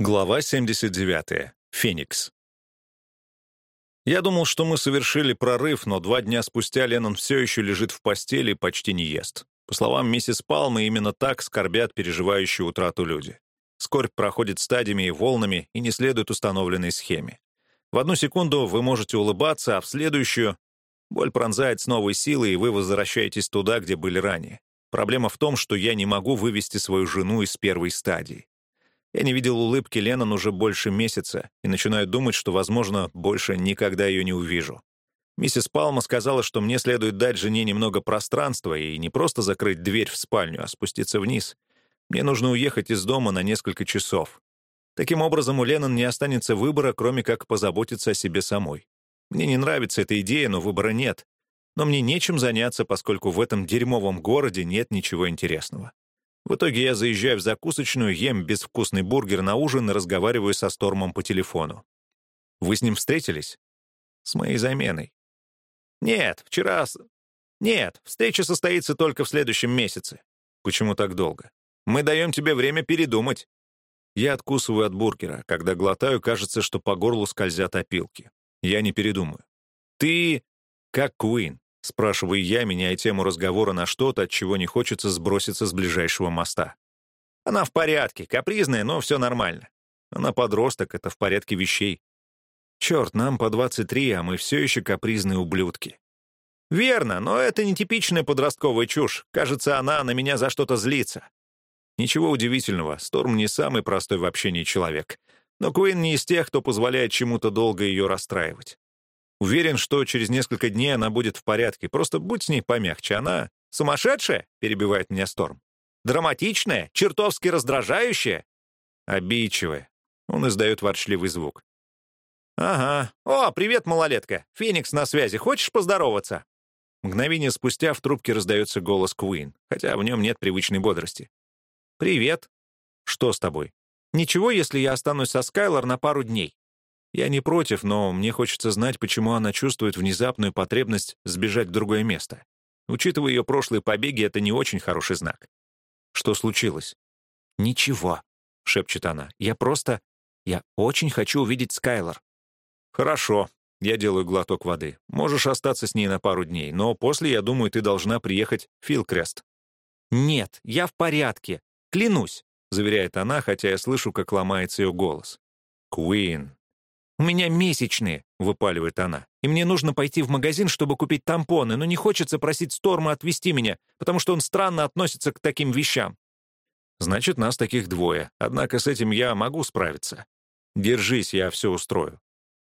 Глава 79. Феникс. Я думал, что мы совершили прорыв, но два дня спустя Леннон все еще лежит в постели и почти не ест. По словам миссис Палмы, именно так скорбят переживающие утрату люди. Скорбь проходит стадиями и волнами и не следует установленной схеме. В одну секунду вы можете улыбаться, а в следующую боль пронзает с новой силой, и вы возвращаетесь туда, где были ранее. Проблема в том, что я не могу вывести свою жену из первой стадии. Я не видел улыбки Леннон уже больше месяца и начинаю думать, что, возможно, больше никогда ее не увижу. Миссис Палма сказала, что мне следует дать жене немного пространства и не просто закрыть дверь в спальню, а спуститься вниз. Мне нужно уехать из дома на несколько часов. Таким образом, у Леннон не останется выбора, кроме как позаботиться о себе самой. Мне не нравится эта идея, но выбора нет. Но мне нечем заняться, поскольку в этом дерьмовом городе нет ничего интересного. В итоге я заезжаю в закусочную, ем безвкусный бургер на ужин и разговариваю со Стормом по телефону. «Вы с ним встретились?» «С моей заменой». «Нет, вчера...» «Нет, встреча состоится только в следующем месяце». «Почему так долго?» «Мы даем тебе время передумать». Я откусываю от бургера. Когда глотаю, кажется, что по горлу скользят опилки. Я не передумаю. «Ты как Куин. Спрашиваю я, меняя тему разговора на что-то, от чего не хочется сброситься с ближайшего моста. Она в порядке, капризная, но все нормально. Она подросток, это в порядке вещей. Черт, нам по 23, а мы все еще капризные ублюдки. Верно, но это не типичная подростковая чушь. Кажется, она на меня за что-то злится. Ничего удивительного, Сторм не самый простой в общении человек. Но Куин не из тех, кто позволяет чему-то долго ее расстраивать. Уверен, что через несколько дней она будет в порядке. Просто будь с ней помягче. Она сумасшедшая, перебивает меня Сторм. Драматичная, чертовски раздражающая. Обидчивая. Он издает ворчливый звук. «Ага. О, привет, малолетка. Феникс на связи. Хочешь поздороваться?» Мгновение спустя в трубке раздается голос Куин, хотя в нем нет привычной бодрости. «Привет. Что с тобой?» «Ничего, если я останусь со Скайлор на пару дней. Я не против, но мне хочется знать, почему она чувствует внезапную потребность сбежать в другое место. Учитывая ее прошлые побеги, это не очень хороший знак. Что случилось? «Ничего», — шепчет она. «Я просто... Я очень хочу увидеть Скайлор». «Хорошо», — я делаю глоток воды. «Можешь остаться с ней на пару дней, но после, я думаю, ты должна приехать в Филкрест». «Нет, я в порядке. Клянусь», — заверяет она, хотя я слышу, как ломается ее голос. «Куин, «У меня месячные», — выпаливает она. «И мне нужно пойти в магазин, чтобы купить тампоны, но не хочется просить Сторма отвезти меня, потому что он странно относится к таким вещам». «Значит, нас таких двое. Однако с этим я могу справиться. Держись, я все устрою».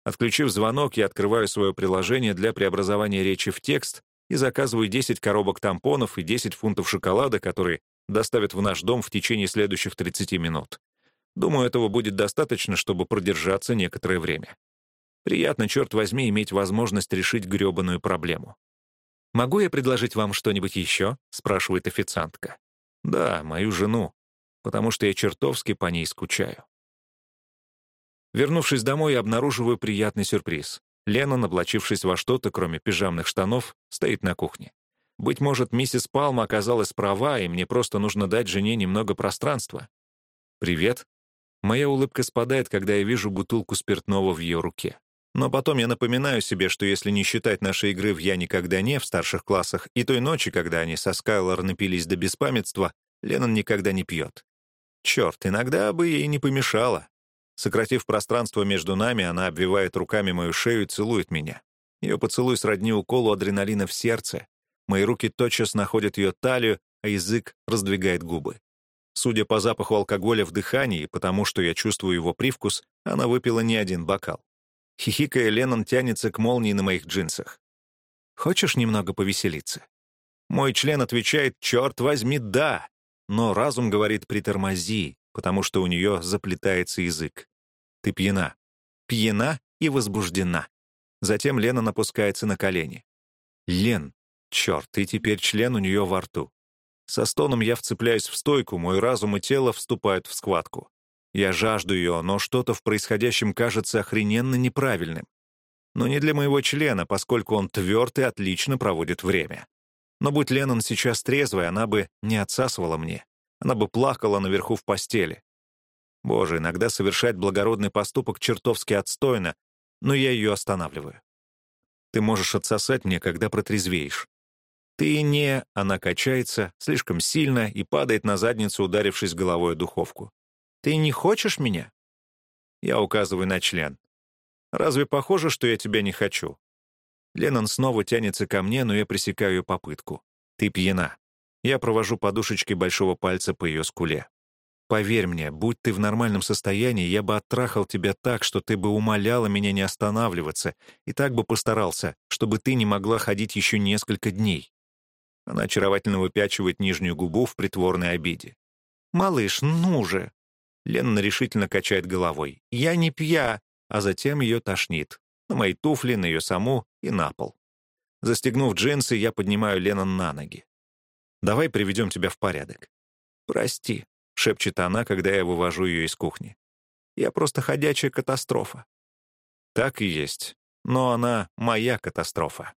Отключив звонок, я открываю свое приложение для преобразования речи в текст и заказываю 10 коробок тампонов и 10 фунтов шоколада, которые доставят в наш дом в течение следующих 30 минут. Думаю, этого будет достаточно, чтобы продержаться некоторое время. Приятно, черт возьми, иметь возможность решить грёбаную проблему. «Могу я предложить вам что-нибудь еще?» — спрашивает официантка. «Да, мою жену, потому что я чертовски по ней скучаю». Вернувшись домой, я обнаруживаю приятный сюрприз. Лена, облачившись во что-то, кроме пижамных штанов, стоит на кухне. Быть может, миссис Палма оказалась права, и мне просто нужно дать жене немного пространства. «Привет», Моя улыбка спадает, когда я вижу бутылку спиртного в ее руке. Но потом я напоминаю себе, что если не считать нашей игры в «Я никогда не» в старших классах и той ночи, когда они со Скайлор напились до беспамятства, Леннон никогда не пьет. Черт, иногда бы ей не помешало. Сократив пространство между нами, она обвивает руками мою шею и целует меня. Ее поцелуй сродни уколу адреналина в сердце. Мои руки тотчас находят ее талию, а язык раздвигает губы. Судя по запаху алкоголя в дыхании и потому, что я чувствую его привкус, она выпила не один бокал. Хихикая, Леннон тянется к молнии на моих джинсах. «Хочешь немного повеселиться?» Мой член отвечает «Черт возьми, да!» Но разум говорит «притормози», потому что у нее заплетается язык. «Ты пьяна». Пьяна и возбуждена. Затем Лена напускается на колени. «Лен, черт, ты теперь член у нее во рту. Со стоном я вцепляюсь в стойку, мой разум и тело вступают в схватку. Я жажду ее, но что-то в происходящем кажется охрененно неправильным. Но не для моего члена, поскольку он тверд и отлично проводит время. Но будь Леннон сейчас трезвой, она бы не отсасывала мне. Она бы плакала наверху в постели. Боже, иногда совершать благородный поступок чертовски отстойно, но я ее останавливаю. Ты можешь отсосать мне, когда протрезвеешь. Ты не... Она качается слишком сильно и падает на задницу, ударившись головой о духовку. Ты не хочешь меня? Я указываю на член. Разве похоже, что я тебя не хочу? Леннон снова тянется ко мне, но я пресекаю ее попытку. Ты пьяна. Я провожу подушечкой большого пальца по ее скуле. Поверь мне, будь ты в нормальном состоянии, я бы оттрахал тебя так, что ты бы умоляла меня не останавливаться, и так бы постарался, чтобы ты не могла ходить еще несколько дней. Она очаровательно выпячивает нижнюю губу в притворной обиде. «Малыш, ну же!» Лена решительно качает головой. «Я не пья!» А затем ее тошнит. На мои туфли, на ее саму и на пол. Застегнув джинсы, я поднимаю Леннон на ноги. «Давай приведем тебя в порядок». «Прости», — шепчет она, когда я вывожу ее из кухни. «Я просто ходячая катастрофа». Так и есть. Но она моя катастрофа.